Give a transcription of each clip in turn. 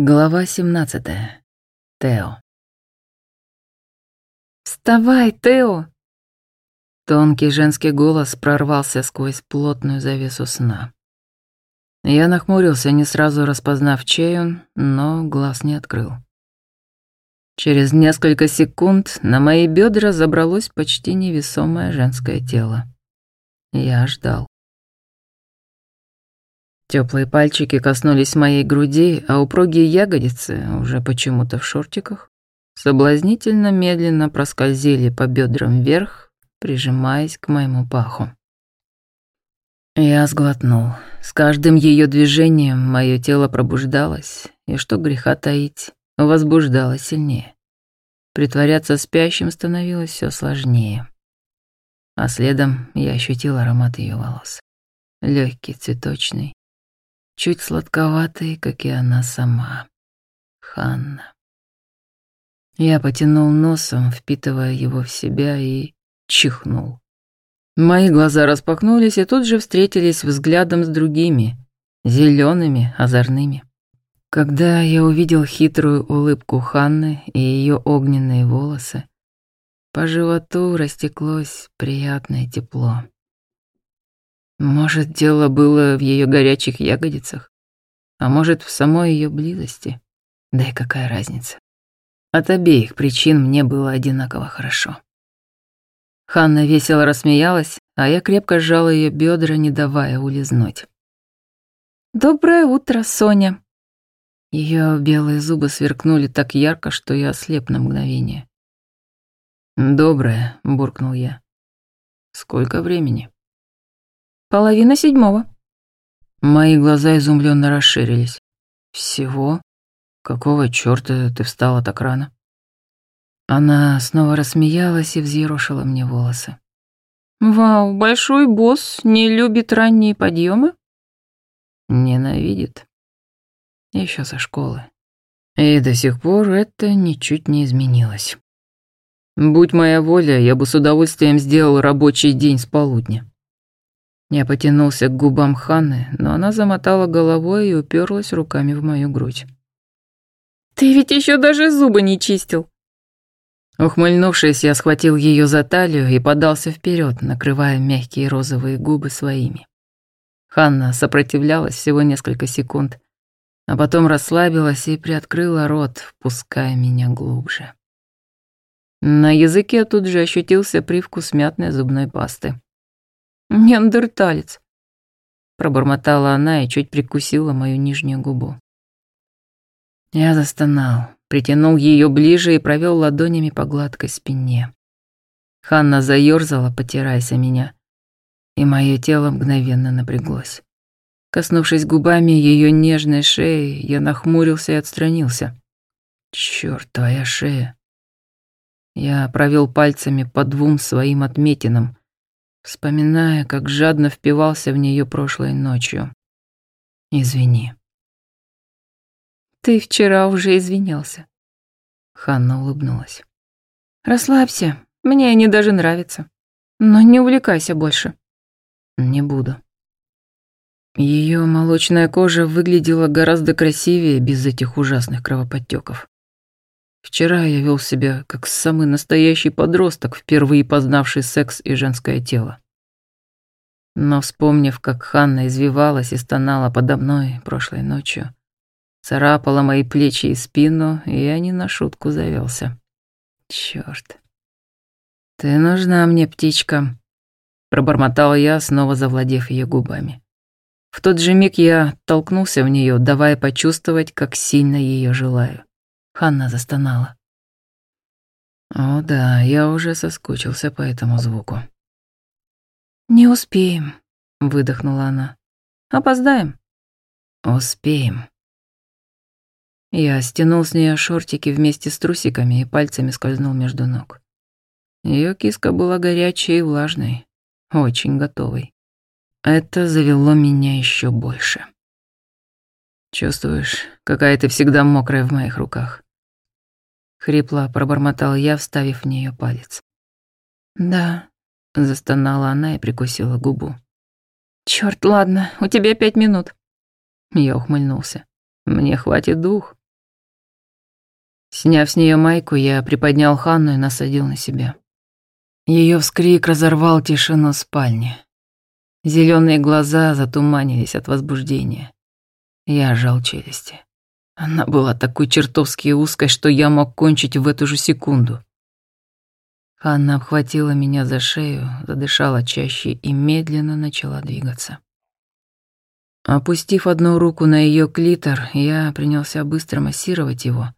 Глава 17. Тео. «Вставай, Тео!» Тонкий женский голос прорвался сквозь плотную завесу сна. Я нахмурился, не сразу распознав, чей но глаз не открыл. Через несколько секунд на мои бедра забралось почти невесомое женское тело. Я ждал. Теплые пальчики коснулись моей груди, а упругие ягодицы, уже почему-то в шортиках, соблазнительно медленно проскользили по бедрам вверх, прижимаясь к моему паху. Я сглотнул. С каждым ее движением мое тело пробуждалось, и что греха таить, возбуждалось сильнее. Притворяться спящим становилось все сложнее. А следом я ощутил аромат ее волос. Легкий, цветочный, чуть сладковатый, как и она сама. Ханна. Я потянул носом, впитывая его в себя, и чихнул. Мои глаза распахнулись и тут же встретились взглядом с другими, зелеными, озорными. Когда я увидел хитрую улыбку Ханны и ее огненные волосы, по животу растеклось приятное тепло. Может, дело было в ее горячих ягодицах, а может, в самой ее близости. Да и какая разница? От обеих причин мне было одинаково хорошо. Ханна весело рассмеялась, а я крепко сжала ее бедра, не давая улизнуть. «Доброе утро, Соня!» Ее белые зубы сверкнули так ярко, что я ослеп на мгновение. «Доброе», — буркнул я. «Сколько времени?» Половина седьмого. Мои глаза изумленно расширились. Всего? Какого чёрта ты встала так рано? Она снова рассмеялась и взъерошила мне волосы. Вау, большой босс не любит ранние подъемы? Ненавидит. Еще со школы. И до сих пор это ничуть не изменилось. Будь моя воля, я бы с удовольствием сделал рабочий день с полудня. Я потянулся к губам Ханны, но она замотала головой и уперлась руками в мою грудь. «Ты ведь еще даже зубы не чистил!» Ухмыльнувшись, я схватил ее за талию и подался вперед, накрывая мягкие розовые губы своими. Ханна сопротивлялась всего несколько секунд, а потом расслабилась и приоткрыла рот, впуская меня глубже. На языке тут же ощутился привкус мятной зубной пасты. «Неандерталец», — пробормотала она и чуть прикусила мою нижнюю губу. Я застонал, притянул ее ближе и провел ладонями по гладкой спине. Ханна заерзала, потираясь о меня, и мое тело мгновенно напряглось. Коснувшись губами ее нежной шеи, я нахмурился и отстранился. Черт, твоя шея. Я провел пальцами по двум своим отметинам, вспоминая, как жадно впивался в нее прошлой ночью. «Извини». «Ты вчера уже извинялся». Ханна улыбнулась. «Расслабься, мне они даже нравятся. Но не увлекайся больше». «Не буду». Ее молочная кожа выглядела гораздо красивее без этих ужасных кровоподтеков. Вчера я вел себя как самый настоящий подросток, впервые познавший секс и женское тело. Но вспомнив, как Ханна извивалась и стонала подо мной прошлой ночью, царапала мои плечи и спину, я не на шутку завелся. Черт. «Ты нужна мне, птичка», — пробормотал я, снова завладев ее губами. В тот же миг я толкнулся в нее, давая почувствовать, как сильно ее желаю. Ханна застонала. О да, я уже соскучился по этому звуку. «Не успеем», — выдохнула она. «Опоздаем». «Успеем». Я стянул с нее шортики вместе с трусиками и пальцами скользнул между ног. Ее киска была горячей и влажной, очень готовой. Это завело меня еще больше. Чувствуешь, какая ты всегда мокрая в моих руках. Хрипло пробормотал я, вставив в нее палец. «Да», — застонала она и прикусила губу. «Чёрт, ладно, у тебя пять минут». Я ухмыльнулся. «Мне хватит двух». Сняв с нее майку, я приподнял Ханну и насадил на себя. Ее вскрик разорвал тишину спальни. Зеленые глаза затуманились от возбуждения. Я сжал челюсти. Она была такой чертовски узкой, что я мог кончить в эту же секунду. Ханна обхватила меня за шею, задышала чаще и медленно начала двигаться. Опустив одну руку на ее клитор, я принялся быстро массировать его,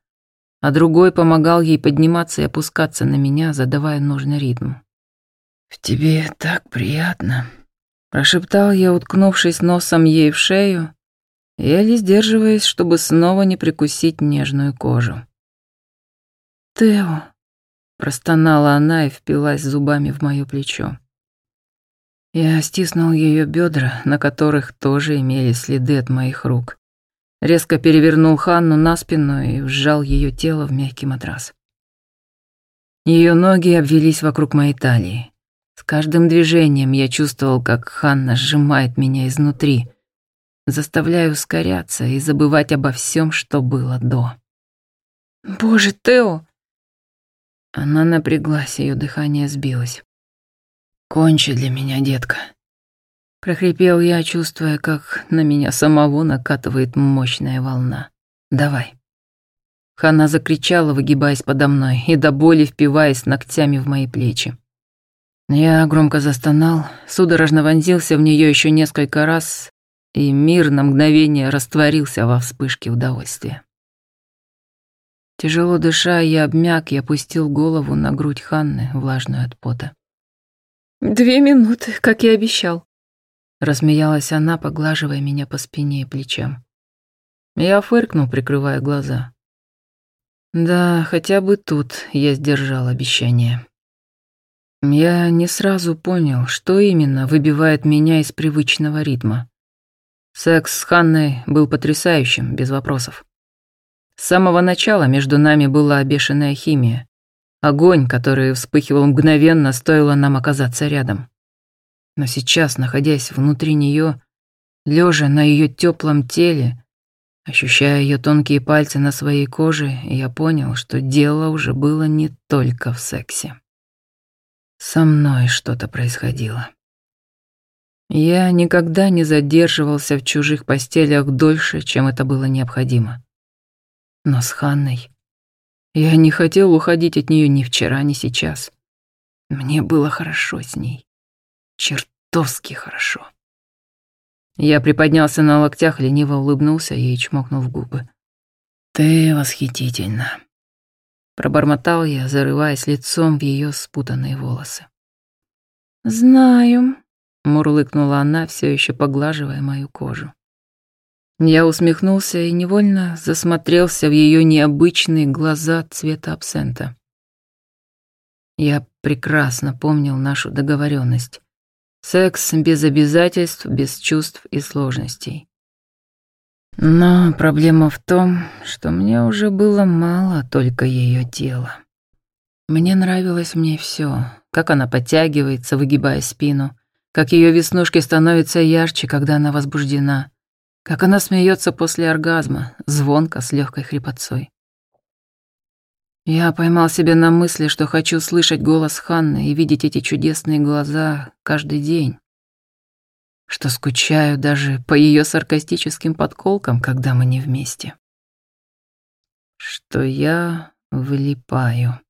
а другой помогал ей подниматься и опускаться на меня, задавая нужный ритм. «В тебе так приятно», — прошептал я, уткнувшись носом ей в шею, еле сдерживаясь, чтобы снова не прикусить нежную кожу. «Тео», — простонала она и впилась зубами в моё плечо. Я стиснул ее бедра, на которых тоже имели следы от моих рук. Резко перевернул Ханну на спину и сжал ее тело в мягкий матрас. Ее ноги обвелись вокруг моей талии. С каждым движением я чувствовал, как Ханна сжимает меня изнутри, заставляя ускоряться и забывать обо всем, что было до. «Боже, Тео!» Она напряглась, ее дыхание сбилось. «Кончи для меня, детка», — прохрипел я, чувствуя, как на меня самого накатывает мощная волна. «Давай». Хана закричала, выгибаясь подо мной и до боли впиваясь ногтями в мои плечи. Я громко застонал, судорожно вонзился в нее еще несколько раз, и мир на мгновение растворился во вспышке удовольствия. Тяжело дыша, я обмяк и опустил голову на грудь Ханны, влажную от пота. «Две минуты, как и обещал», — рассмеялась она, поглаживая меня по спине и плечам. Я фыркнул, прикрывая глаза. Да, хотя бы тут я сдержал обещание. Я не сразу понял, что именно выбивает меня из привычного ритма. Секс с Ханной был потрясающим, без вопросов. С самого начала между нами была бешеная химия. Огонь, который вспыхивал мгновенно, стоило нам оказаться рядом. Но сейчас, находясь внутри нее, лежа на ее теплом теле, ощущая ее тонкие пальцы на своей коже, я понял, что дело уже было не только в сексе. Со мной что-то происходило. Я никогда не задерживался в чужих постелях дольше, чем это было необходимо. Но с Ханной я не хотел уходить от нее ни вчера, ни сейчас. Мне было хорошо с ней. Чертовски хорошо. Я приподнялся на локтях, лениво улыбнулся и чмокнул в губы. «Ты восхитительна», — пробормотал я, зарываясь лицом в ее спутанные волосы. «Знаю», — мурлыкнула она, все еще поглаживая мою кожу. Я усмехнулся и невольно засмотрелся в ее необычные глаза цвета абсента. Я прекрасно помнил нашу договоренность. Секс без обязательств, без чувств и сложностей. Но проблема в том, что мне уже было мало только ее тела. Мне нравилось мне все, как она подтягивается, выгибая спину, как ее веснушки становятся ярче, когда она возбуждена, как она смеется после оргазма, звонко, с легкой хрипотцой. Я поймал себя на мысли, что хочу слышать голос Ханны и видеть эти чудесные глаза каждый день. Что скучаю даже по ее саркастическим подколкам, когда мы не вместе. Что я вылипаю.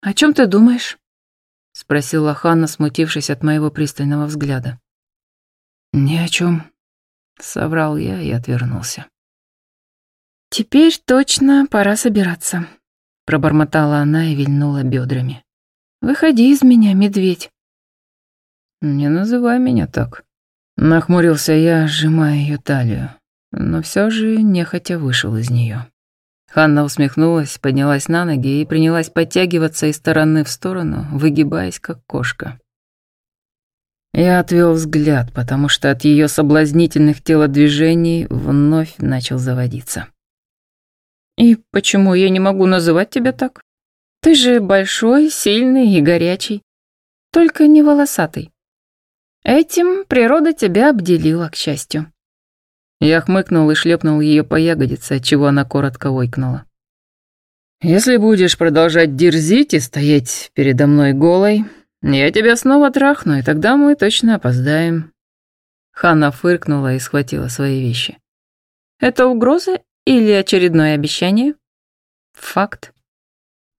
«О чем ты думаешь?» — спросила Ханна, смутившись от моего пристального взгляда. «Ни о чем, Соврал я и отвернулся. «Теперь точно пора собираться», — пробормотала она и вильнула бедрами. «Выходи из меня, медведь». «Не называй меня так», — нахмурился я, сжимая ее талию, но все же нехотя вышел из нее. Ханна усмехнулась, поднялась на ноги и принялась подтягиваться из стороны в сторону, выгибаясь как кошка. Я отвел взгляд, потому что от ее соблазнительных телодвижений вновь начал заводиться. «И почему я не могу называть тебя так? Ты же большой, сильный и горячий, только не волосатый. Этим природа тебя обделила, к счастью». Я хмыкнул и шлепнул ее по ягодице, отчего она коротко ойкнула. Если будешь продолжать дерзить и стоять передо мной голой, я тебя снова трахну, и тогда мы точно опоздаем». Ханна фыркнула и схватила свои вещи. «Это угроза или очередное обещание?» «Факт».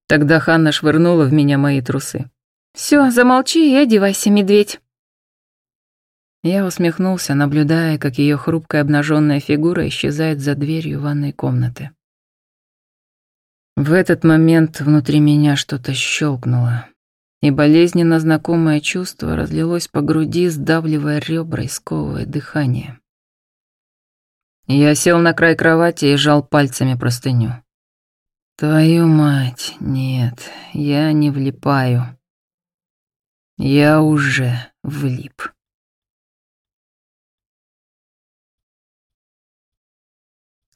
Тогда Ханна швырнула в меня мои трусы. «Все, замолчи и одевайся, медведь». Я усмехнулся, наблюдая, как ее хрупкая обнаженная фигура исчезает за дверью ванной комнаты. В этот момент внутри меня что-то щелкнуло, и болезненно знакомое чувство разлилось по груди, сдавливая ребра и сковывая дыхание. Я сел на край кровати и жал пальцами простыню. Твою мать, нет, я не влипаю. Я уже влип.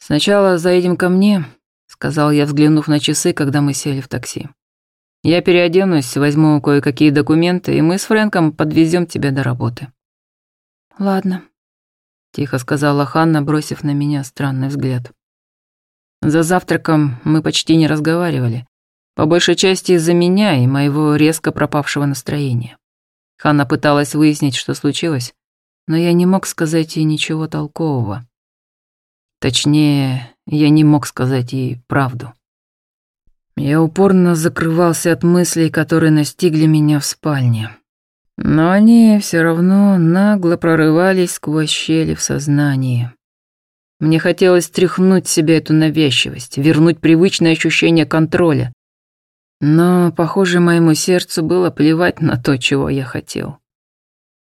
«Сначала заедем ко мне», — сказал я, взглянув на часы, когда мы сели в такси. «Я переоденусь, возьму кое-какие документы, и мы с Фрэнком подвезем тебя до работы». «Ладно», — тихо сказала Ханна, бросив на меня странный взгляд. За завтраком мы почти не разговаривали, по большей части из-за меня и моего резко пропавшего настроения. Ханна пыталась выяснить, что случилось, но я не мог сказать ей ничего толкового. Точнее, я не мог сказать ей правду. Я упорно закрывался от мыслей, которые настигли меня в спальне. Но они все равно нагло прорывались сквозь щели в сознании. Мне хотелось стряхнуть себе эту навязчивость, вернуть привычное ощущение контроля. Но, похоже, моему сердцу было плевать на то, чего я хотел.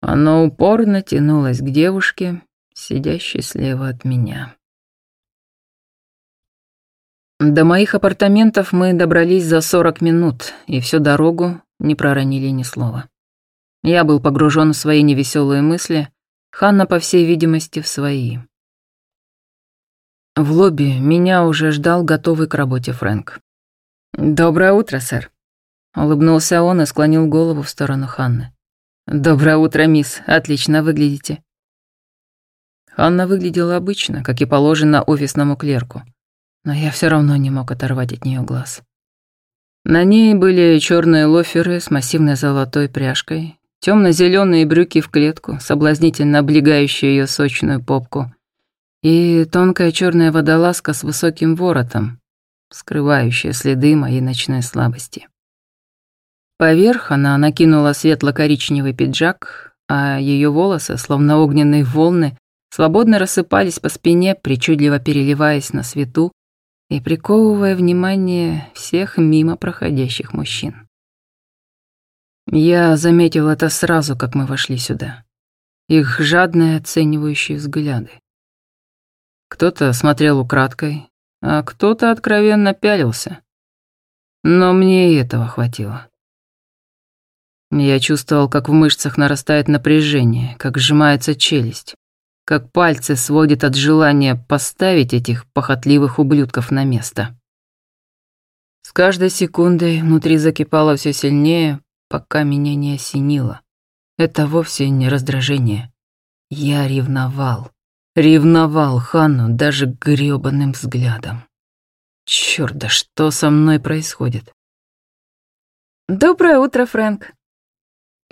Оно упорно тянулось к девушке, сидящей слева от меня. До моих апартаментов мы добрались за 40 минут, и всю дорогу не проронили ни слова. Я был погружен в свои невеселые мысли, Ханна, по всей видимости, в свои. В лобби меня уже ждал готовый к работе Фрэнк. «Доброе утро, сэр», — улыбнулся он и склонил голову в сторону Ханны. «Доброе утро, мисс, отлично выглядите». Ханна выглядела обычно, как и положено офисному клерку но я все равно не мог оторвать от нее глаз. На ней были черные лоферы с массивной золотой пряжкой, темно-зеленые брюки в клетку, соблазнительно облегающие ее сочную попку, и тонкая черная водолазка с высоким воротом, скрывающая следы моей ночной слабости. Поверх она накинула светло-коричневый пиджак, а ее волосы, словно огненные волны, свободно рассыпались по спине, причудливо переливаясь на свету, и приковывая внимание всех мимо проходящих мужчин. Я заметил это сразу, как мы вошли сюда. Их жадные оценивающие взгляды. Кто-то смотрел украдкой, а кто-то откровенно пялился. Но мне и этого хватило. Я чувствовал, как в мышцах нарастает напряжение, как сжимается челюсть, как пальцы сводит от желания поставить этих похотливых ублюдков на место. С каждой секундой внутри закипало все сильнее, пока меня не осенило. Это вовсе не раздражение. Я ревновал. Ревновал Ханну даже грёбаным взглядом. Чёрт, да что со мной происходит? «Доброе утро, Фрэнк!»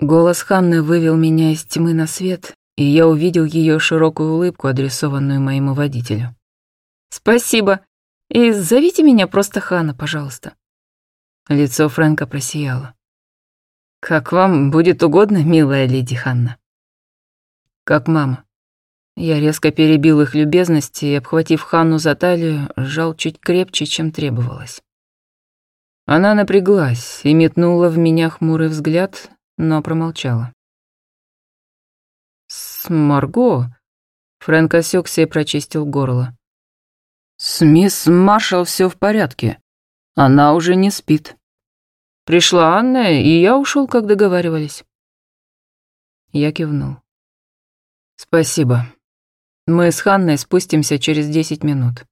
Голос Ханны вывел меня из тьмы на свет, и я увидел ее широкую улыбку, адресованную моему водителю. «Спасибо. И зовите меня просто Хана, пожалуйста». Лицо Фрэнка просияло. «Как вам будет угодно, милая леди Ханна?» «Как мама». Я резко перебил их любезности и, обхватив Ханну за талию, сжал чуть крепче, чем требовалось. Она напряглась и метнула в меня хмурый взгляд, но промолчала. «С Марго?» Фрэнк осекся и прочистил горло. «С мисс Маршалл все в порядке. Она уже не спит. Пришла Анна, и я ушел, как договаривались». Я кивнул. «Спасибо. Мы с Ханной спустимся через десять минут».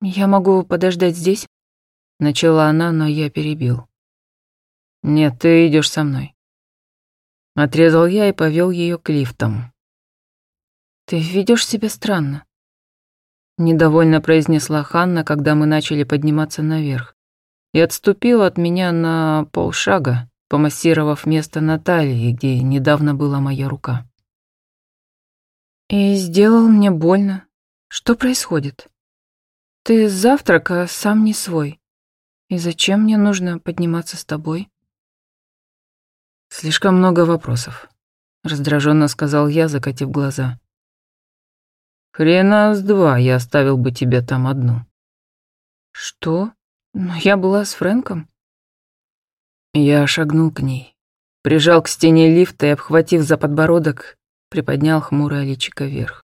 «Я могу подождать здесь?» Начала она, но я перебил. «Нет, ты идешь со мной». Отрезал я и повел ее к лифтам. «Ты ведешь себя странно». Недовольно произнесла Ханна, когда мы начали подниматься наверх. И отступила от меня на полшага, помассировав место на талии, где недавно была моя рука. «И сделал мне больно. Что происходит? Ты с завтрака сам не свой. И зачем мне нужно подниматься с тобой?» «Слишком много вопросов», — раздраженно сказал я, закатив глаза. «Хрена с два я оставил бы тебя там одну». «Что? Но я была с Фрэнком». Я шагнул к ней, прижал к стене лифта и, обхватив за подбородок, приподнял хмурое личико вверх.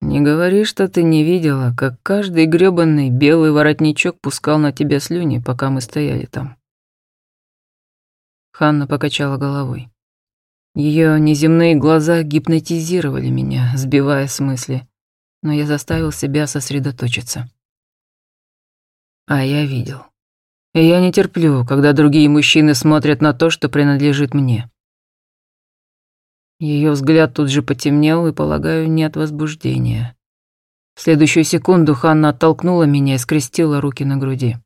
«Не говори, что ты не видела, как каждый грёбаный белый воротничок пускал на тебя слюни, пока мы стояли там». Ханна покачала головой. Ее неземные глаза гипнотизировали меня, сбивая с мысли, но я заставил себя сосредоточиться. А я видел. И я не терплю, когда другие мужчины смотрят на то, что принадлежит мне. Ее взгляд тут же потемнел и, полагаю, не от возбуждения. В следующую секунду Ханна оттолкнула меня и скрестила руки на груди.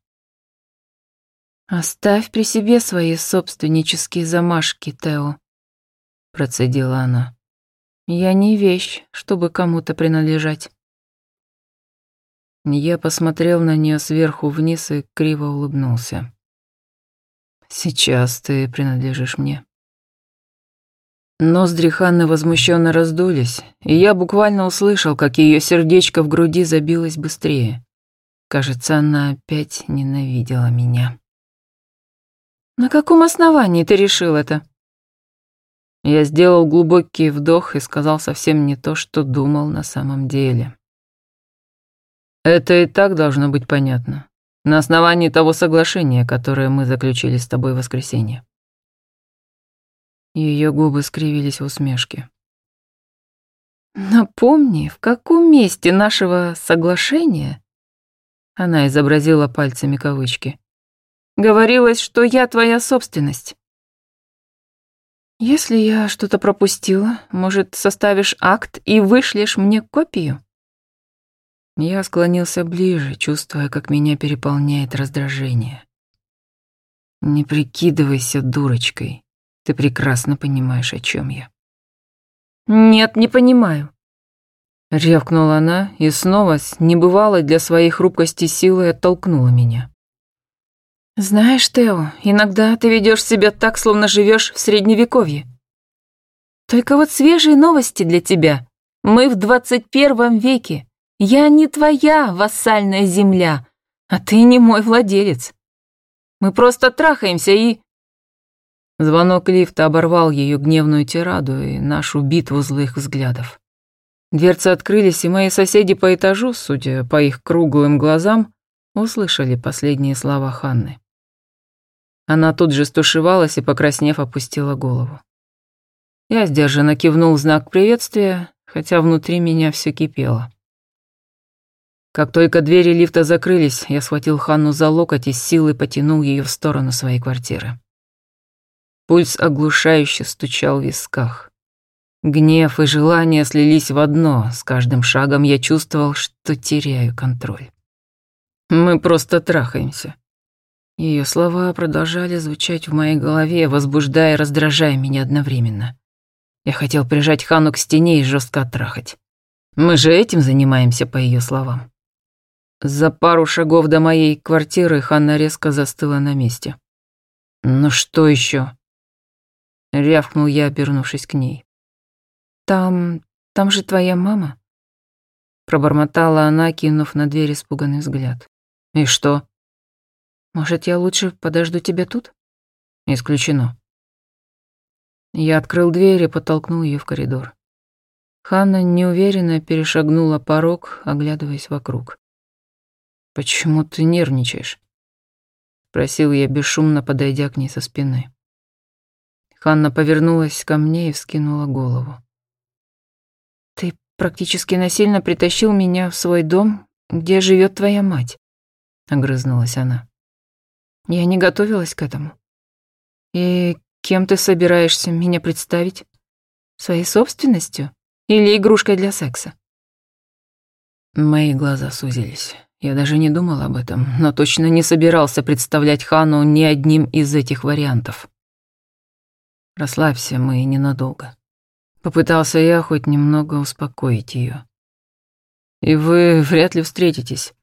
«Оставь при себе свои собственнические замашки, Тео», — процедила она. «Я не вещь, чтобы кому-то принадлежать». Я посмотрел на нее сверху вниз и криво улыбнулся. «Сейчас ты принадлежишь мне». Ноздри Ханны возмущенно раздулись, и я буквально услышал, как ее сердечко в груди забилось быстрее. Кажется, она опять ненавидела меня. «На каком основании ты решил это?» Я сделал глубокий вдох и сказал совсем не то, что думал на самом деле. Это и так должно быть понятно. На основании того соглашения, которое мы заключили с тобой в воскресенье. Ее губы скривились в усмешке. «Напомни, в каком месте нашего соглашения?» Она изобразила пальцами кавычки. «Говорилось, что я твоя собственность». «Если я что-то пропустила, может, составишь акт и вышлешь мне копию?» Я склонился ближе, чувствуя, как меня переполняет раздражение. «Не прикидывайся дурочкой. Ты прекрасно понимаешь, о чем я». «Нет, не понимаю», — рявкнула она и снова с небывалой для своей хрупкости силой оттолкнула меня. «Знаешь, Тео, иногда ты ведешь себя так, словно живешь в Средневековье. Только вот свежие новости для тебя. Мы в двадцать первом веке. Я не твоя вассальная земля, а ты не мой владелец. Мы просто трахаемся и...» Звонок лифта оборвал ее гневную тираду и нашу битву злых взглядов. Дверцы открылись, и мои соседи по этажу, судя по их круглым глазам, услышали последние слова Ханны. Она тут же стушевалась и, покраснев, опустила голову. Я сдержанно кивнул знак приветствия, хотя внутри меня все кипело. Как только двери лифта закрылись, я схватил Ханну за локоть и с силой потянул ее в сторону своей квартиры. Пульс оглушающе стучал в висках. Гнев и желание слились в одно, с каждым шагом я чувствовал, что теряю контроль. Мы просто трахаемся. Ее слова продолжали звучать в моей голове, возбуждая и раздражая меня одновременно. Я хотел прижать Хану к стене и жестко оттрахать. Мы же этим занимаемся, по ее словам. За пару шагов до моей квартиры Ханна резко застыла на месте. «Ну что еще? рявкнул я, обернувшись к ней. «Там... там же твоя мама?» Пробормотала она, кинув на дверь испуганный взгляд. «И что?» Может, я лучше подожду тебя тут? Исключено. Я открыл дверь и подтолкнул ее в коридор. Ханна неуверенно перешагнула порог, оглядываясь вокруг. «Почему ты нервничаешь?» Спросил я, бесшумно подойдя к ней со спины. Ханна повернулась ко мне и вскинула голову. «Ты практически насильно притащил меня в свой дом, где живет твоя мать», — огрызнулась она. Я не готовилась к этому. И кем ты собираешься меня представить? Своей собственностью или игрушкой для секса? Мои глаза сузились. Я даже не думал об этом, но точно не собирался представлять Хану ни одним из этих вариантов. Расслабься, мы ненадолго. Попытался я хоть немного успокоить ее. И вы вряд ли встретитесь.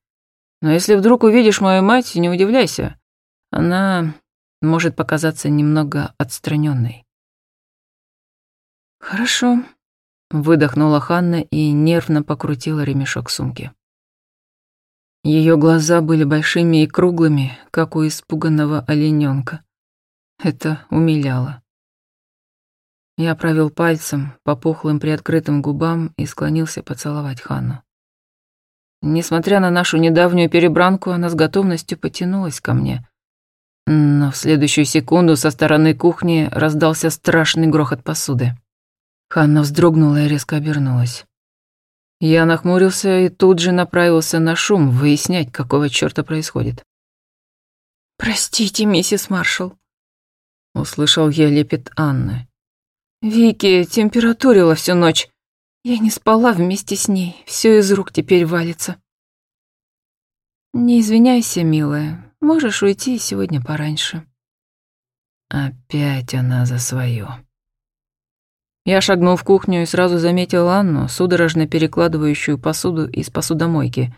Но если вдруг увидишь мою мать, не удивляйся. Она может показаться немного отстраненной. Хорошо, выдохнула Ханна и нервно покрутила ремешок сумки. Ее глаза были большими и круглыми, как у испуганного олененка. Это умиляло. Я провел пальцем по пухлым приоткрытым губам и склонился поцеловать Ханну. Несмотря на нашу недавнюю перебранку, она с готовностью потянулась ко мне. Но в следующую секунду со стороны кухни раздался страшный грохот посуды. Ханна вздрогнула и резко обернулась. Я нахмурился и тут же направился на шум, выяснять, какого чёрта происходит. «Простите, миссис Маршалл», — услышал я лепет Анны. «Вики температурила всю ночь. Я не спала вместе с ней, все из рук теперь валится. Не извиняйся, милая, можешь уйти сегодня пораньше. Опять она за свое. Я шагнул в кухню и сразу заметил Анну, судорожно перекладывающую посуду из посудомойки,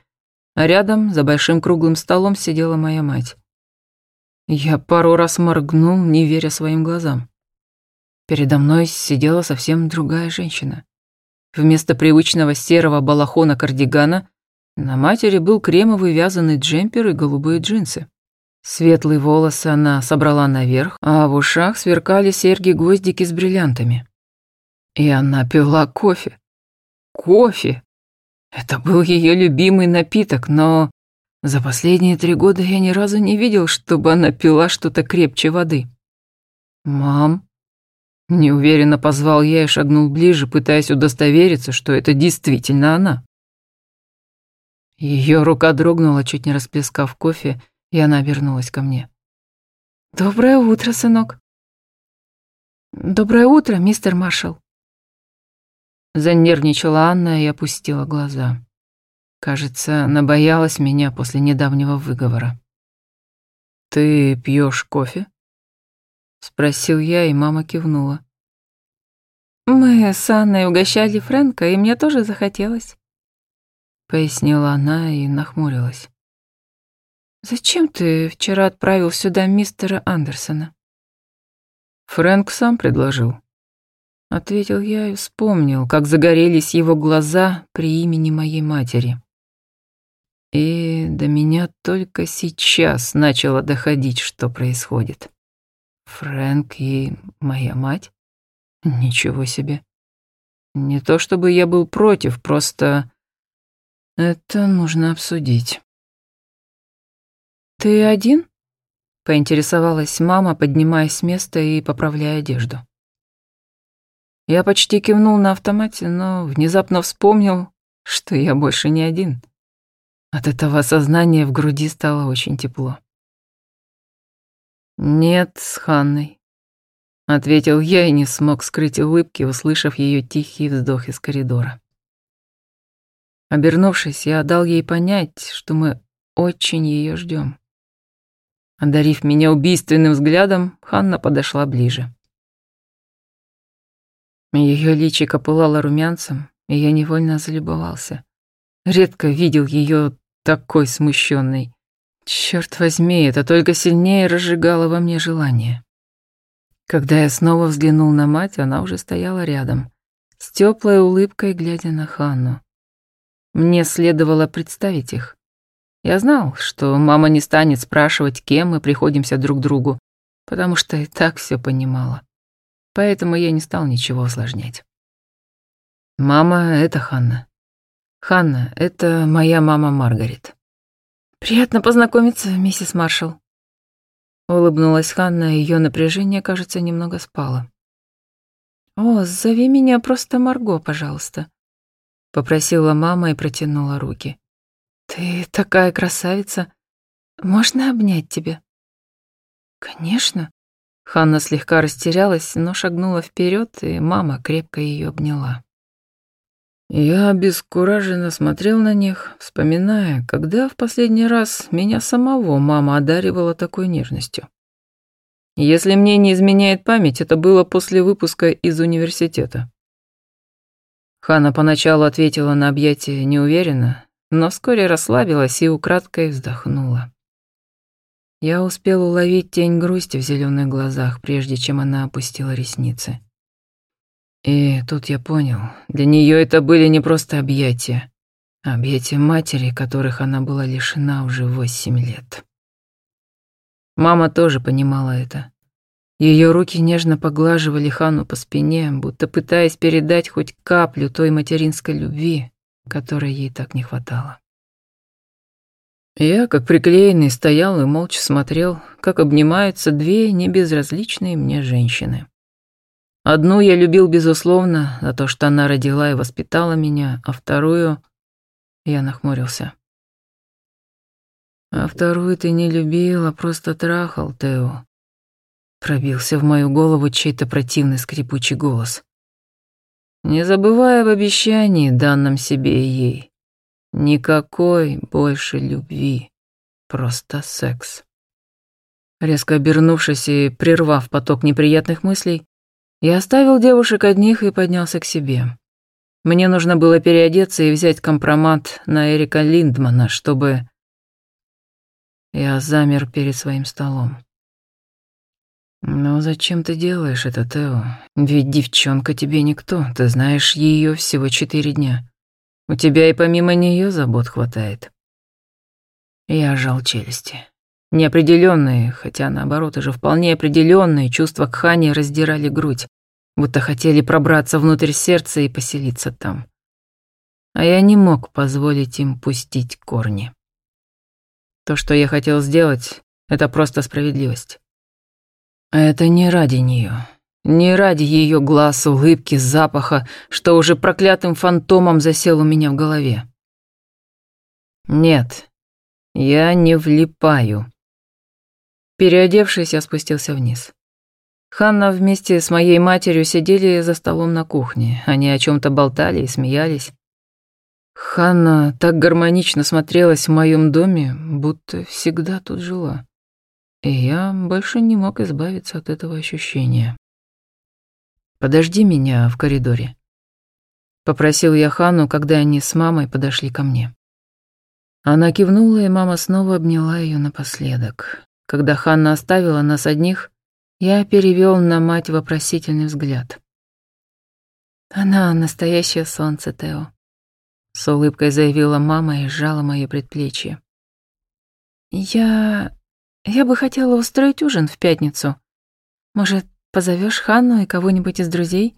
а рядом, за большим круглым столом, сидела моя мать. Я пару раз моргнул, не веря своим глазам. Передо мной сидела совсем другая женщина. Вместо привычного серого балахона кардигана на матери был кремовый вязаный джемпер и голубые джинсы. Светлые волосы она собрала наверх, а в ушах сверкали серьги-гвоздики с бриллиантами. И она пила кофе. Кофе! Это был ее любимый напиток, но за последние три года я ни разу не видел, чтобы она пила что-то крепче воды. «Мам?» Неуверенно позвал я и шагнул ближе, пытаясь удостовериться, что это действительно она. Ее рука дрогнула, чуть не расплескав кофе, и она обернулась ко мне. «Доброе утро, сынок». «Доброе утро, мистер Маршалл». Занервничала Анна и опустила глаза. Кажется, она боялась меня после недавнего выговора. «Ты пьешь кофе?» Спросил я, и мама кивнула. «Мы с Анной угощали Фрэнка, и мне тоже захотелось», — пояснила она и нахмурилась. «Зачем ты вчера отправил сюда мистера Андерсона?» «Фрэнк сам предложил», — ответил я и вспомнил, как загорелись его глаза при имени моей матери. И до меня только сейчас начало доходить, что происходит. Фрэнк и моя мать? Ничего себе. Не то чтобы я был против, просто это нужно обсудить. «Ты один?» — поинтересовалась мама, поднимаясь с места и поправляя одежду. Я почти кивнул на автомате, но внезапно вспомнил, что я больше не один. От этого осознания в груди стало очень тепло. «Нет, с Ханной», — ответил я и не смог скрыть улыбки, услышав ее тихий вздох из коридора. Обернувшись, я дал ей понять, что мы очень ее ждем. Одарив меня убийственным взглядом, Ханна подошла ближе. Ее личико пылало румянцем, и я невольно залюбовался. Редко видел ее такой смущенной. Черт возьми, это только сильнее разжигало во мне желание. Когда я снова взглянул на мать, она уже стояла рядом, с теплой улыбкой глядя на Ханну. Мне следовало представить их. Я знал, что мама не станет спрашивать, кем мы приходимся друг другу, потому что и так все понимала. Поэтому я не стал ничего усложнять. Мама — это Ханна. Ханна — это моя мама Маргарет. «Приятно познакомиться, миссис Маршалл». Улыбнулась Ханна, ее напряжение, кажется, немного спало. «О, зови меня просто Марго, пожалуйста», — попросила мама и протянула руки. «Ты такая красавица. Можно обнять тебя?» «Конечно». Ханна слегка растерялась, но шагнула вперед, и мама крепко ее обняла. Я обескураженно смотрел на них, вспоминая, когда в последний раз меня самого мама одаривала такой нежностью. Если мне не изменяет память, это было после выпуска из университета. Хана поначалу ответила на объятие неуверенно, но вскоре расслабилась и украдкой вздохнула. Я успел уловить тень грусти в зеленых глазах, прежде чем она опустила ресницы. И тут я понял, для нее это были не просто объятия, а объятия матери, которых она была лишена уже восемь лет. Мама тоже понимала это. Ее руки нежно поглаживали Хану по спине, будто пытаясь передать хоть каплю той материнской любви, которой ей так не хватало. Я, как приклеенный, стоял и молча смотрел, как обнимаются две небезразличные мне женщины. Одну я любил безусловно за то, что она родила и воспитала меня, а вторую я нахмурился. А вторую ты не любил, а просто трахал, Тео. Пробился в мою голову чей-то противный скрипучий голос. Не забывай об обещании, данном себе и ей. Никакой больше любви, просто секс. Резко обернувшись и прервав поток неприятных мыслей, я оставил девушек одних и поднялся к себе. Мне нужно было переодеться и взять компромат на Эрика Линдмана, чтобы... Я замер перед своим столом. «Ну зачем ты делаешь это, Тео? Ведь девчонка тебе никто, ты знаешь ее всего четыре дня. У тебя и помимо нее забот хватает». Я сжал челюсти. Неопределенные, хотя наоборот уже вполне определенные чувства к Хане раздирали грудь, будто хотели пробраться внутрь сердца и поселиться там. А я не мог позволить им пустить корни. То, что я хотел сделать, это просто справедливость. Это не ради нее, не ради ее глаз, улыбки, запаха, что уже проклятым фантомом засел у меня в голове. Нет, я не влипаю. Переодевшись, я спустился вниз. Ханна вместе с моей матерью сидели за столом на кухне. Они о чем то болтали и смеялись. Ханна так гармонично смотрелась в моем доме, будто всегда тут жила. И я больше не мог избавиться от этого ощущения. «Подожди меня в коридоре», — попросил я Ханну, когда они с мамой подошли ко мне. Она кивнула, и мама снова обняла ее напоследок. Когда Ханна оставила нас одних, я перевел на мать вопросительный взгляд. «Она настоящее солнце, Тео», — с улыбкой заявила мама и сжала мои предплечье. «Я... я бы хотела устроить ужин в пятницу. Может, позовешь Ханну и кого-нибудь из друзей?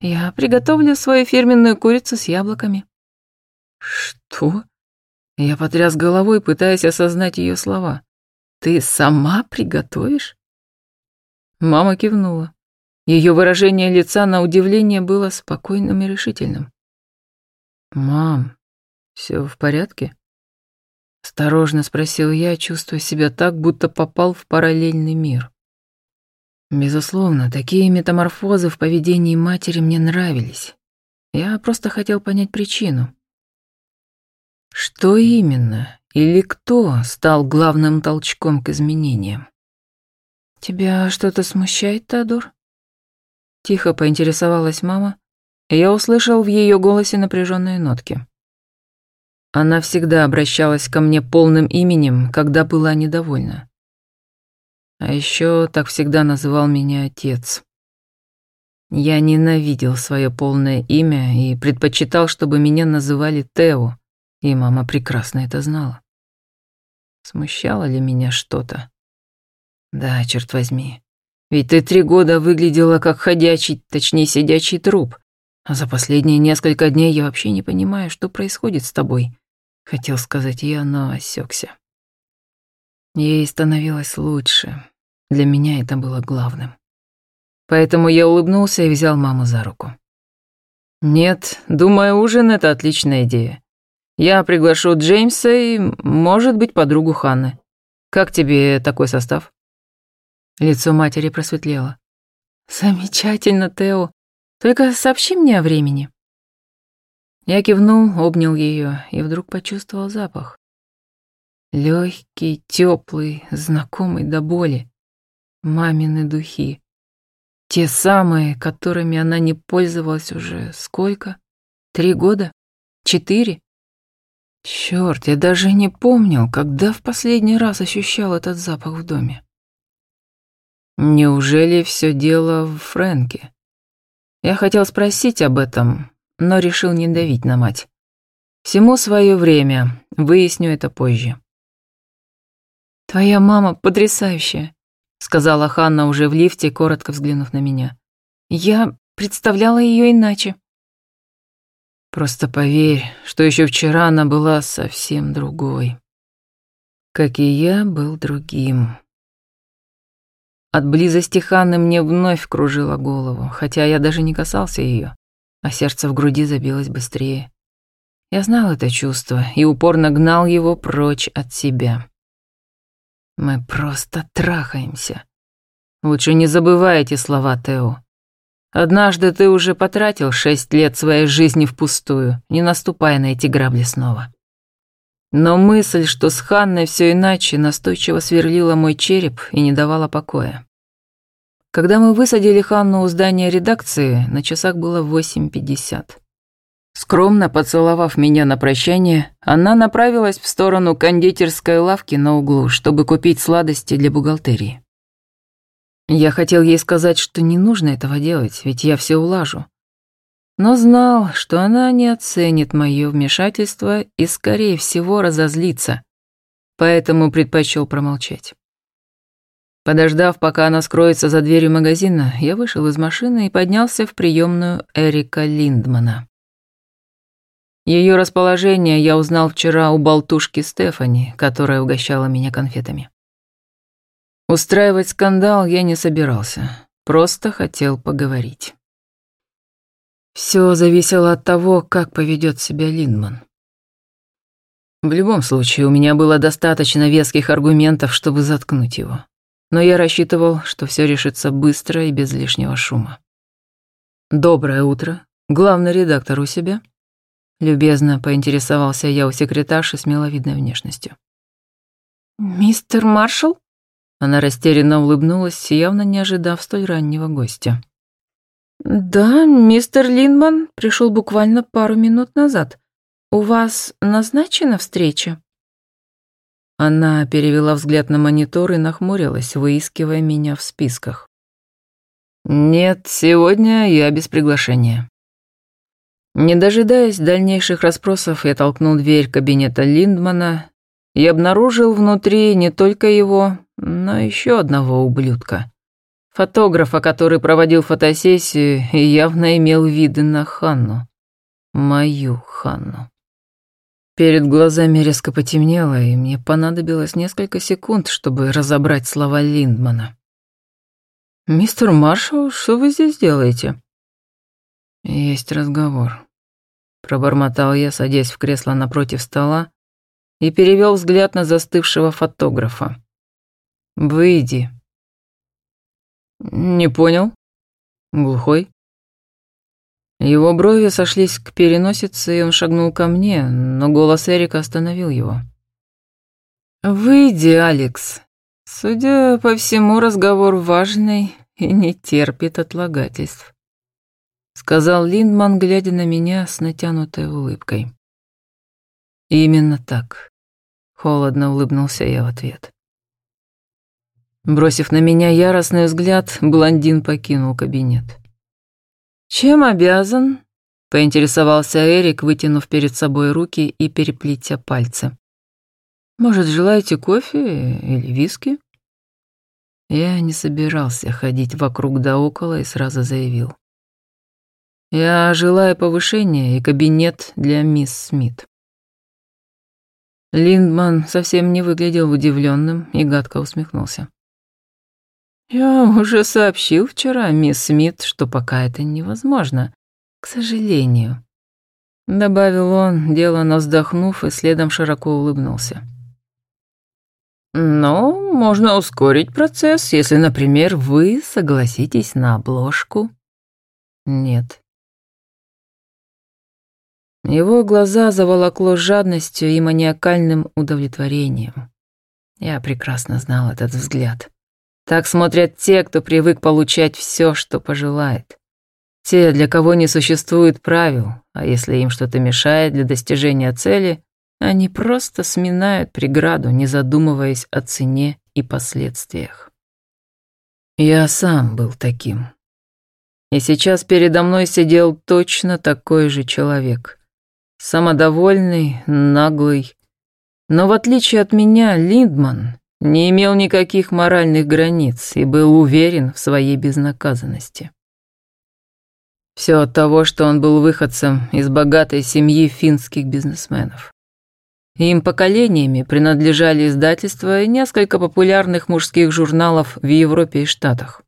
Я приготовлю свою фирменную курицу с яблоками». «Что?» Я потряс головой, пытаясь осознать ее слова. «Ты сама приготовишь?» Мама кивнула. Ее выражение лица на удивление было спокойным и решительным. «Мам, все в порядке?» Осторожно спросил я, чувствуя себя так, будто попал в параллельный мир. Безусловно, такие метаморфозы в поведении матери мне нравились. Я просто хотел понять причину. Что именно или кто стал главным толчком к изменениям? «Тебя что-то смущает, Теодор?» Тихо поинтересовалась мама, и я услышал в ее голосе напряженные нотки. Она всегда обращалась ко мне полным именем, когда была недовольна. А еще так всегда называл меня отец. Я ненавидел свое полное имя и предпочитал, чтобы меня называли Тео, и мама прекрасно это знала. Смущало ли меня что-то? Да, черт возьми. Ведь ты три года выглядела как ходячий, точнее сидячий труп. А за последние несколько дней я вообще не понимаю, что происходит с тобой. Хотел сказать я, но осекся. Ей становилось лучше. Для меня это было главным. Поэтому я улыбнулся и взял маму за руку. «Нет, думаю, ужин — это отличная идея. Я приглашу Джеймса и, может быть, подругу Ханны. Как тебе такой состав?» Лицо матери просветлело. «Замечательно, Тео. Только сообщи мне о времени». Я кивнул, обнял ее и вдруг почувствовал запах. Легкий, теплый, знакомый до боли. Мамины духи. Те самые, которыми она не пользовалась уже сколько? Три года? Четыре? Черт, я даже не помнил, когда в последний раз ощущал этот запах в доме. Неужели все дело в Фрэнке? Я хотел спросить об этом, но решил не давить на мать. Всему свое время, выясню это позже. «Твоя мама потрясающая», — сказала Ханна уже в лифте, коротко взглянув на меня. «Я представляла ее иначе». «Просто поверь, что еще вчера она была совсем другой. Как и я был другим». От близости Ханны мне вновь кружило голову, хотя я даже не касался ее а сердце в груди забилось быстрее. Я знал это чувство и упорно гнал его прочь от себя. Мы просто трахаемся. Лучше не забывай эти слова, Тео. Однажды ты уже потратил шесть лет своей жизни впустую, не наступая на эти грабли снова. Но мысль, что с Ханной все иначе, настойчиво сверлила мой череп и не давала покоя. Когда мы высадили Ханну у здания редакции, на часах было 8.50. Скромно поцеловав меня на прощание, она направилась в сторону кондитерской лавки на углу, чтобы купить сладости для бухгалтерии. Я хотел ей сказать, что не нужно этого делать, ведь я все улажу. Но знал, что она не оценит мое вмешательство и, скорее всего, разозлится, поэтому предпочел промолчать. Подождав, пока она скроется за дверью магазина, я вышел из машины и поднялся в приемную Эрика Линдмана. Ее расположение я узнал вчера у болтушки Стефани, которая угощала меня конфетами. Устраивать скандал я не собирался, просто хотел поговорить. Все зависело от того, как поведет себя Линдман. В любом случае, у меня было достаточно веских аргументов, чтобы заткнуть его но я рассчитывал, что все решится быстро и без лишнего шума. «Доброе утро. Главный редактор у себя?» Любезно поинтересовался я у секретарши с миловидной внешностью. «Мистер Маршалл?» Она растерянно улыбнулась, явно не ожидав столь раннего гостя. «Да, мистер Линдман пришел буквально пару минут назад. У вас назначена встреча?» Она перевела взгляд на монитор и нахмурилась, выискивая меня в списках. «Нет, сегодня я без приглашения». Не дожидаясь дальнейших расспросов, я толкнул дверь кабинета Линдмана и обнаружил внутри не только его, но еще одного ублюдка. Фотографа, который проводил фотосессию и явно имел виды на Ханну. Мою Ханну. Перед глазами резко потемнело, и мне понадобилось несколько секунд, чтобы разобрать слова Линдмана. «Мистер Маршалл, что вы здесь делаете?» «Есть разговор», — пробормотал я, садясь в кресло напротив стола и перевел взгляд на застывшего фотографа. «Выйди». «Не понял?» «Глухой?» Его брови сошлись к переносице, и он шагнул ко мне, но голос Эрика остановил его. «Выйди, Алекс. Судя по всему, разговор важный и не терпит отлагательств», сказал Линдман, глядя на меня с натянутой улыбкой. «Именно так», — холодно улыбнулся я в ответ. Бросив на меня яростный взгляд, блондин покинул кабинет. «Чем обязан?» — поинтересовался Эрик, вытянув перед собой руки и переплетя пальцы. «Может, желаете кофе или виски?» Я не собирался ходить вокруг да около и сразу заявил. «Я желаю повышения и кабинет для мисс Смит». Линдман совсем не выглядел удивленным и гадко усмехнулся. «Я уже сообщил вчера, мисс Смит, что пока это невозможно, к сожалению», — добавил он, делано вздохнув и следом широко улыбнулся. «Но можно ускорить процесс, если, например, вы согласитесь на обложку». «Нет». Его глаза заволокло жадностью и маниакальным удовлетворением. Я прекрасно знал этот взгляд. Так смотрят те, кто привык получать все, что пожелает. Те, для кого не существует правил, а если им что-то мешает для достижения цели, они просто сминают преграду, не задумываясь о цене и последствиях. Я сам был таким. И сейчас передо мной сидел точно такой же человек. Самодовольный, наглый. Но в отличие от меня, Линдман не имел никаких моральных границ и был уверен в своей безнаказанности. Все от того, что он был выходцем из богатой семьи финских бизнесменов. Им поколениями принадлежали издательства и несколько популярных мужских журналов в Европе и Штатах.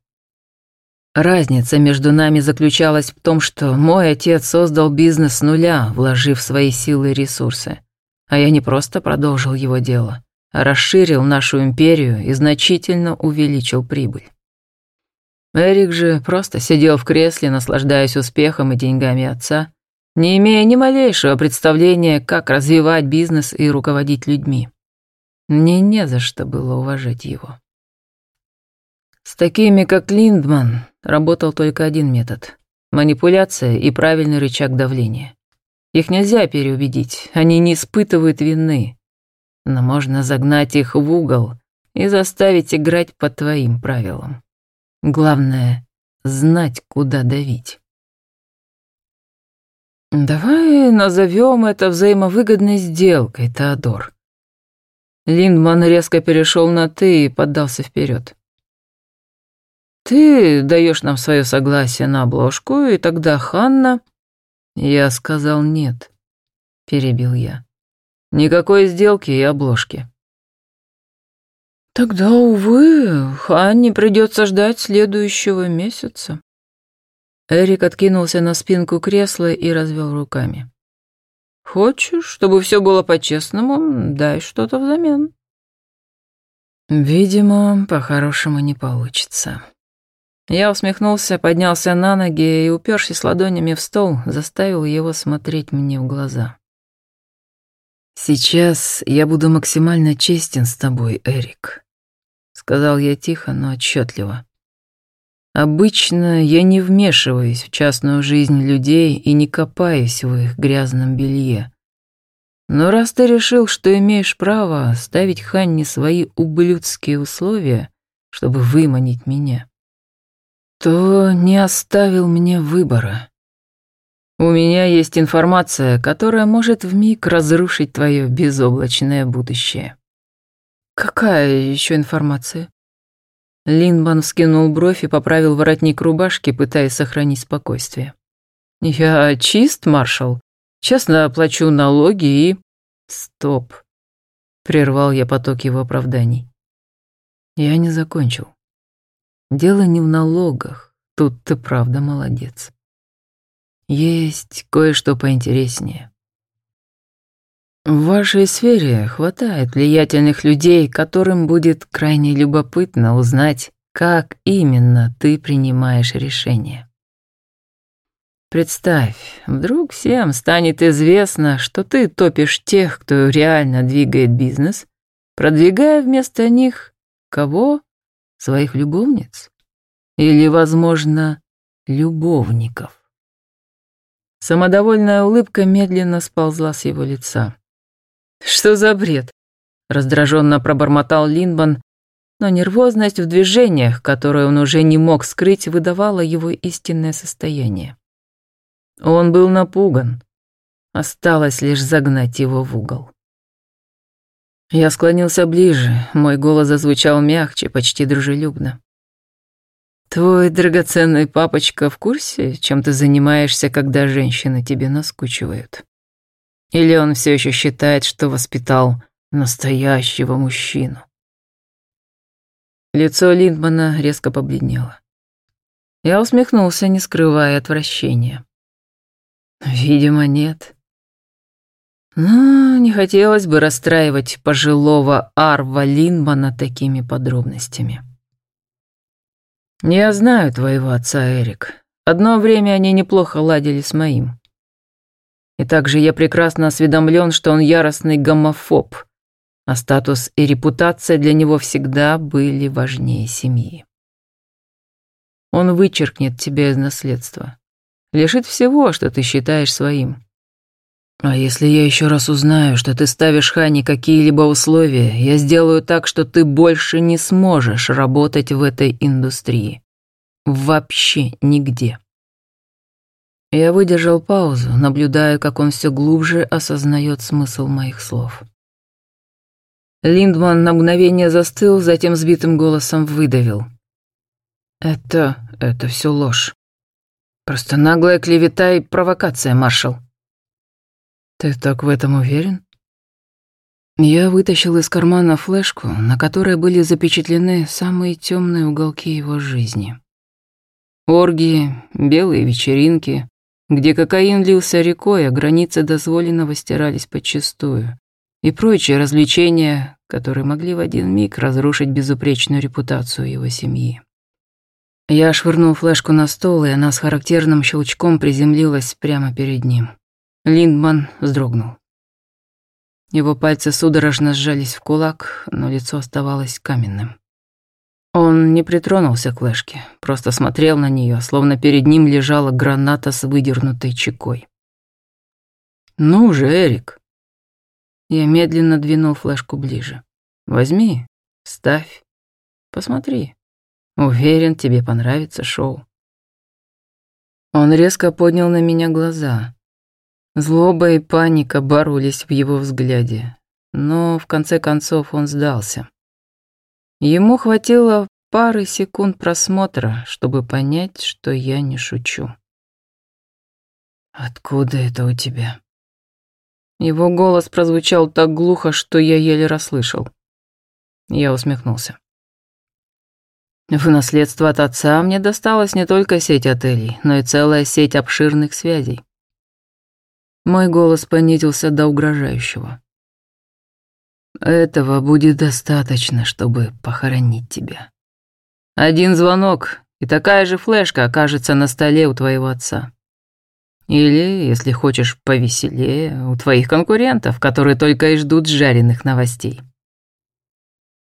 Разница между нами заключалась в том, что мой отец создал бизнес с нуля, вложив свои силы и ресурсы. А я не просто продолжил его дело, расширил нашу империю и значительно увеличил прибыль. Эрик же просто сидел в кресле, наслаждаясь успехом и деньгами отца, не имея ни малейшего представления, как развивать бизнес и руководить людьми. Мне не за что было уважать его. С такими, как Линдман, работал только один метод — манипуляция и правильный рычаг давления. Их нельзя переубедить, они не испытывают вины. Но можно загнать их в угол и заставить играть по твоим правилам. Главное — знать, куда давить. «Давай назовем это взаимовыгодной сделкой, Теодор». Линдман резко перешел на «ты» и поддался вперед. «Ты даешь нам свое согласие на обложку, и тогда Ханна...» Я сказал «нет», — перебил я. «Никакой сделки и обложки». «Тогда, увы, Ханне придется ждать следующего месяца». Эрик откинулся на спинку кресла и развел руками. «Хочешь, чтобы все было по-честному, дай что-то взамен». «Видимо, по-хорошему не получится». Я усмехнулся, поднялся на ноги и, упершись ладонями в стол, заставил его смотреть мне в глаза. «Сейчас я буду максимально честен с тобой, Эрик», — сказал я тихо, но отчетливо. Обычно я не вмешиваюсь в частную жизнь людей и не копаюсь в их грязном белье. Но раз ты решил, что имеешь право ставить Ханне свои ублюдские условия, чтобы выманить меня, то не оставил мне выбора. У меня есть информация, которая может вмиг разрушить твое безоблачное будущее. Какая еще информация? Линдман вскинул бровь и поправил воротник рубашки, пытаясь сохранить спокойствие. «Я чист, маршал. Честно оплачу налоги и...» «Стоп!» — прервал я поток его оправданий. Я не закончил. Дело не в налогах. Тут ты правда молодец. Есть кое-что поинтереснее. В вашей сфере хватает влиятельных людей, которым будет крайне любопытно узнать, как именно ты принимаешь решения. Представь, вдруг всем станет известно, что ты топишь тех, кто реально двигает бизнес, продвигая вместо них кого? Своих любовниц? Или, возможно, любовников? Самодовольная улыбка медленно сползла с его лица. «Что за бред?» — раздраженно пробормотал Линбан, но нервозность в движениях, которую он уже не мог скрыть, выдавала его истинное состояние. Он был напуган. Осталось лишь загнать его в угол. Я склонился ближе, мой голос зазвучал мягче, почти дружелюбно. «Твой драгоценный папочка в курсе, чем ты занимаешься, когда женщины тебе наскучивают?» Или он все еще считает, что воспитал настоящего мужчину? Лицо Линдмана резко побледнело. Я усмехнулся, не скрывая отвращения. Видимо, нет. Но не хотелось бы расстраивать пожилого Арва Линдмана такими подробностями. Я знаю твоего отца, Эрик. Одно время они неплохо ладили с моим. И также я прекрасно осведомлен, что он яростный гомофоб, а статус и репутация для него всегда были важнее семьи. Он вычеркнет тебя из наследства, лишит всего, что ты считаешь своим. А если я еще раз узнаю, что ты ставишь Хане какие-либо условия, я сделаю так, что ты больше не сможешь работать в этой индустрии. Вообще нигде. Я выдержал паузу, наблюдая, как он все глубже осознает смысл моих слов. Линдман на мгновение застыл, затем сбитым голосом выдавил. «Это... это все ложь. Просто наглая клевета и провокация, маршал». «Ты так в этом уверен?» Я вытащил из кармана флешку, на которой были запечатлены самые темные уголки его жизни. Оргии, белые вечеринки, где кокаин лился рекой, а границы дозволенного стирались подчистую, и прочие развлечения, которые могли в один миг разрушить безупречную репутацию его семьи. Я швырнул флешку на стол, и она с характерным щелчком приземлилась прямо перед ним. Линдман вздрогнул. Его пальцы судорожно сжались в кулак, но лицо оставалось каменным. Он не притронулся к флешке, просто смотрел на нее, словно перед ним лежала граната с выдернутой чекой. «Ну же, Эрик!» Я медленно двинул флешку ближе. «Возьми, ставь, посмотри. Уверен, тебе понравится шоу». Он резко поднял на меня глаза. Злоба и паника боролись в его взгляде, но в конце концов он сдался. Ему хватило пары секунд просмотра, чтобы понять, что я не шучу. «Откуда это у тебя?» Его голос прозвучал так глухо, что я еле расслышал. Я усмехнулся. В наследство от отца мне досталась не только сеть отелей, но и целая сеть обширных связей. Мой голос понизился до угрожающего. Этого будет достаточно, чтобы похоронить тебя. Один звонок, и такая же флешка окажется на столе у твоего отца. Или, если хочешь повеселее, у твоих конкурентов, которые только и ждут жареных новостей.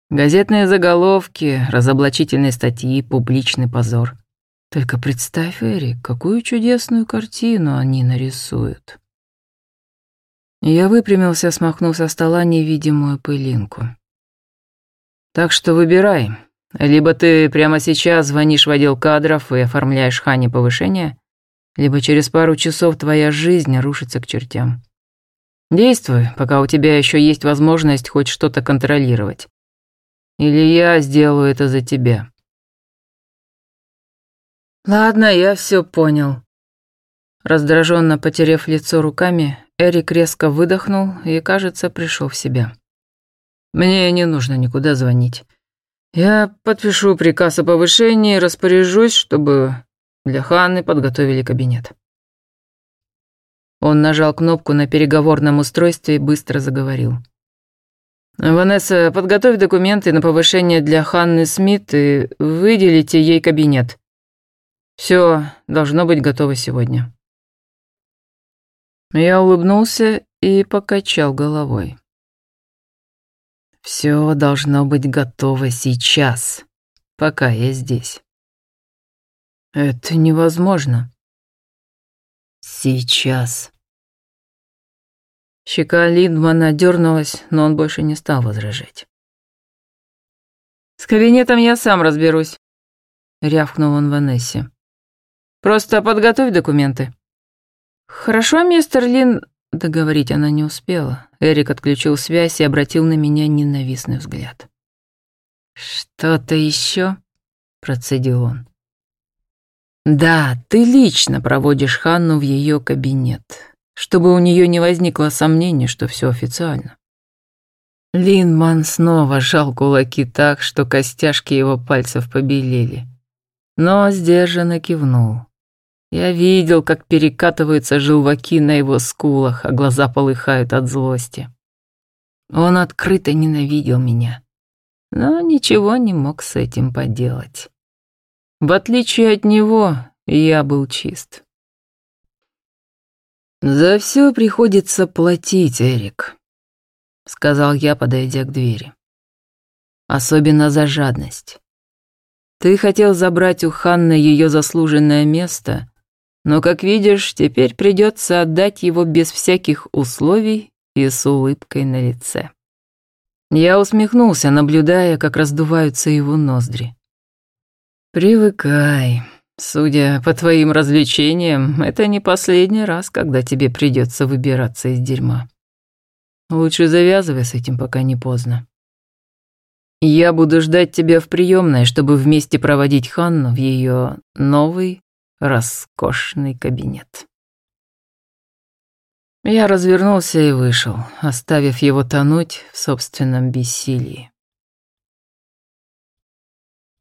Газетные заголовки, разоблачительные статьи, публичный позор. Только представь, Эрик, какую чудесную картину они нарисуют. Я выпрямился, смахнув со стола невидимую пылинку. «Так что выбирай. Либо ты прямо сейчас звонишь в отдел кадров и оформляешь Хане повышение, либо через пару часов твоя жизнь рушится к чертям. Действуй, пока у тебя еще есть возможность хоть что-то контролировать. Или я сделаю это за тебя». «Ладно, я все понял». Раздраженно потеряв лицо руками, Эрик резко выдохнул и, кажется, пришел в себя. «Мне не нужно никуда звонить. Я подпишу приказ о повышении и распоряжусь, чтобы для Ханны подготовили кабинет». Он нажал кнопку на переговорном устройстве и быстро заговорил. «Ванесса, подготовь документы на повышение для Ханны Смит и выделите ей кабинет. Все должно быть готово сегодня». Я улыбнулся и покачал головой. Все должно быть готово сейчас, пока я здесь. Это невозможно. Сейчас. Щека Линдмана дернулась, но он больше не стал возражать. «С кабинетом я сам разберусь», — рявкнул он Ванессе. «Просто подготовь документы». «Хорошо, мистер Лин...» Договорить она не успела. Эрик отключил связь и обратил на меня ненавистный взгляд. «Что-то еще?» — процедил он. «Да, ты лично проводишь Ханну в ее кабинет, чтобы у нее не возникло сомнений, что все официально». Линман снова сжал кулаки так, что костяшки его пальцев побелели, но сдержанно кивнул. Я видел, как перекатываются желваки на его скулах, а глаза полыхают от злости. Он открыто ненавидел меня, но ничего не мог с этим поделать. В отличие от него, я был чист. «За все приходится платить, Эрик», — сказал я, подойдя к двери. «Особенно за жадность. Ты хотел забрать у Ханны ее заслуженное место, но, как видишь, теперь придется отдать его без всяких условий и с улыбкой на лице». Я усмехнулся, наблюдая, как раздуваются его ноздри. «Привыкай. Судя по твоим развлечениям, это не последний раз, когда тебе придется выбираться из дерьма. Лучше завязывай с этим, пока не поздно. Я буду ждать тебя в приемной, чтобы вместе проводить Ханну в ее новый роскошный кабинет». Я развернулся и вышел, оставив его тонуть в собственном бессилии.